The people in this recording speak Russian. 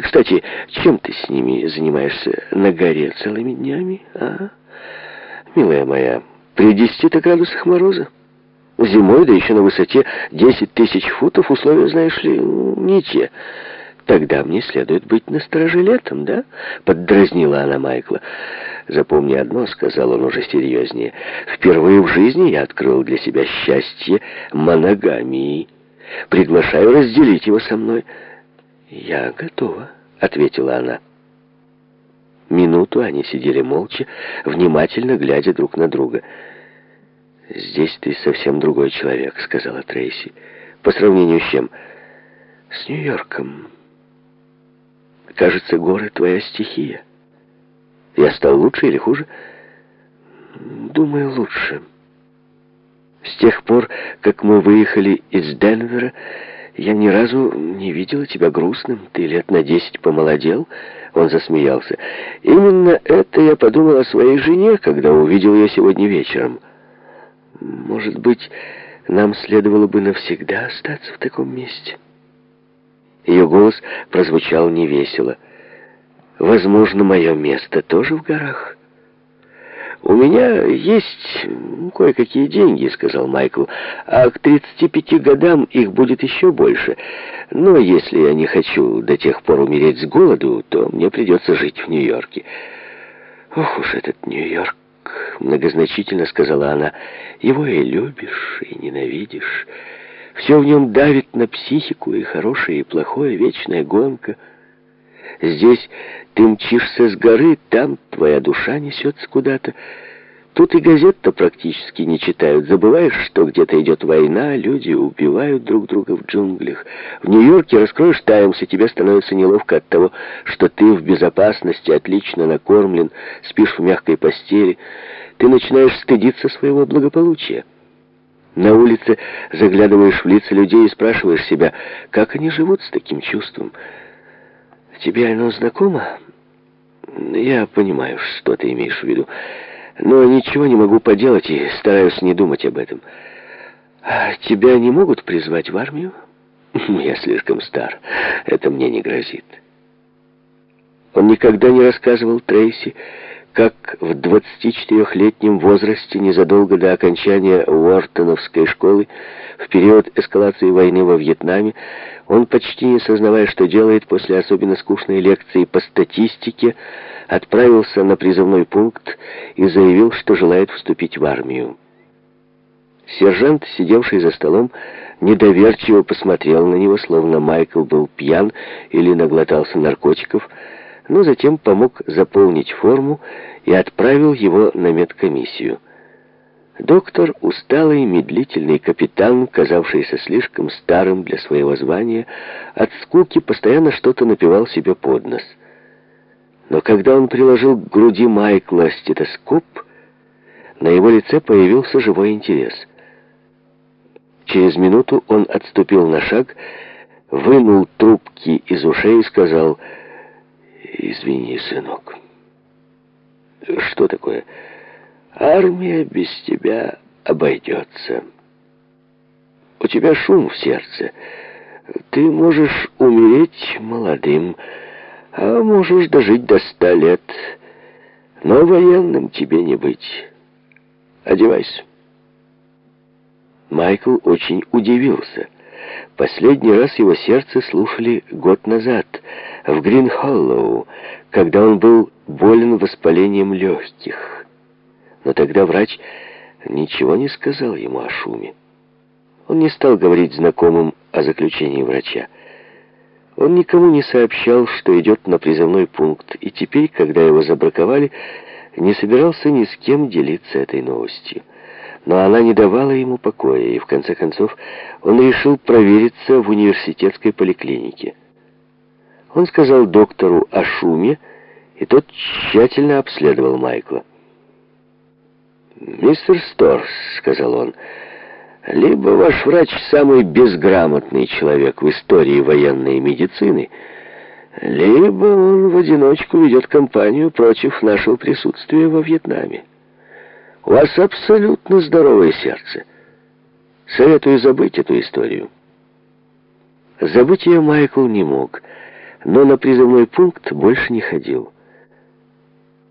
Кстати, чем ты с ними занимаешься на горе целыми днями, а? Милая моя, при десяти-то градусах мороза. Зимой, да еще на высоте 10 тысяч футов, условия, знаешь ли, не те. Тогда мне следует быть настороже летом, да? Поддразнила она Майкла. Запомни одно, сказал он уже серьезнее. Впервые в жизни я открыл для себя счастье моногамии. Приглашаю разделить его со мной. Я готова, ответила она. Минуту они сидели молча, внимательно глядя друг на друга. «Здесь ты совсем другой человек», — сказала Трейси. «По сравнению с чем?» «С Нью-Йорком. Кажется, горы — твоя стихия. Я стал лучше или хуже?» «Думаю, лучше. С тех пор, как мы выехали из Денвера, я ни разу не видела тебя грустным. Ты лет на десять помолодел». Он засмеялся. «Именно это я подумал о своей жене, когда увидел ее сегодня вечером». Может быть, нам следовало бы навсегда остаться в таком месте? Ее голос прозвучал невесело. Возможно, мое место тоже в горах. «У меня есть кое-какие деньги», — сказал Майкл, «а к 35 годам их будет еще больше. Но если я не хочу до тех пор умереть с голоду, то мне придется жить в Нью-Йорке». «Ох уж этот Нью-Йорк!» многозначительно сказала она, его и любишь, и ненавидишь. Все в нем давит на психику, и хорошее, и плохое, вечная гонка. Здесь ты мчишься с горы, там твоя душа несется куда-то. Тут и газет-то практически не читают. Забываешь, что где-то идет война, люди убивают друг друга в джунглях. В Нью-Йорке раскроешь «Таймс», и тебе становится неловко от того, что ты в безопасности, отлично накормлен, спишь в мягкой постели. Ты начинаешь стыдиться своего благополучия. На улице заглядываешь в лица людей и спрашиваешь себя, как они живут с таким чувством. Тебе оно знакомо? Я понимаю, что ты имеешь в виду. Но ничего не могу поделать и стараюсь не думать об этом. А тебя не могут призвать в армию? Я слишком стар. Это мне не грозит. Он никогда не рассказывал Трейси, как в 24-летнем возрасте, незадолго до окончания Уортоновской школы, в период эскалации войны во Вьетнаме, он, почти не сознавая, что делает после особенно скучной лекции по статистике, отправился на призывной пункт и заявил, что желает вступить в армию. Сержант, сидевший за столом, недоверчиво посмотрел на него, словно Майкл был пьян или наглотался наркотиков, но затем помог заполнить форму и отправил его на медкомиссию. Доктор, усталый, медлительный капитан, казавшийся слишком старым для своего звания, от скуки постоянно что-то напевал себе под нос. Но когда он приложил к груди Майкла стетоскоп, на его лице появился живой интерес. Через минуту он отступил на шаг, вынул трубки из ушей и сказал «Извини, сынок». «Что такое?» «Армия без тебя обойдется. У тебя шум в сердце. Ты можешь умереть молодым, а можешь дожить до ста лет. Но военным тебе не быть. Одевайся». Майкл очень удивился. Последний раз его сердце слушали год назад, в Грин-Холлоу, когда он был болен воспалением легких. Но тогда врач ничего не сказал ему о шуме. Он не стал говорить знакомым о заключении врача. Он никому не сообщал, что идет на призывной пункт, и теперь, когда его забраковали, не собирался ни с кем делиться этой новостью. Но она не давала ему покоя, и в конце концов он решил провериться в университетской поликлинике. Он сказал доктору о шуме, и тот тщательно обследовал Майкла. «Мистер Сторс», — сказал он, — «либо ваш врач самый безграмотный человек в истории военной медицины, либо он в одиночку ведет кампанию против нашего присутствия во Вьетнаме». У вас абсолютно здоровое сердце. Советую забыть эту историю. Забыть ее Майкл не мог, но на призывной пункт больше не ходил.